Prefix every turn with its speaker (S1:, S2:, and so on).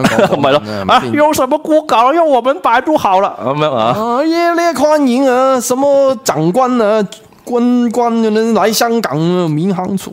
S1: 唔系咯，啊，
S2: 用
S1: 什么锅搞？
S2: 用
S1: 我
S2: 们百度好啦，咁样
S1: 啊，
S2: 热烈欢迎
S1: 啊，什
S2: 么长官啊，军官
S1: 能来香港啊
S2: 民航
S1: 处。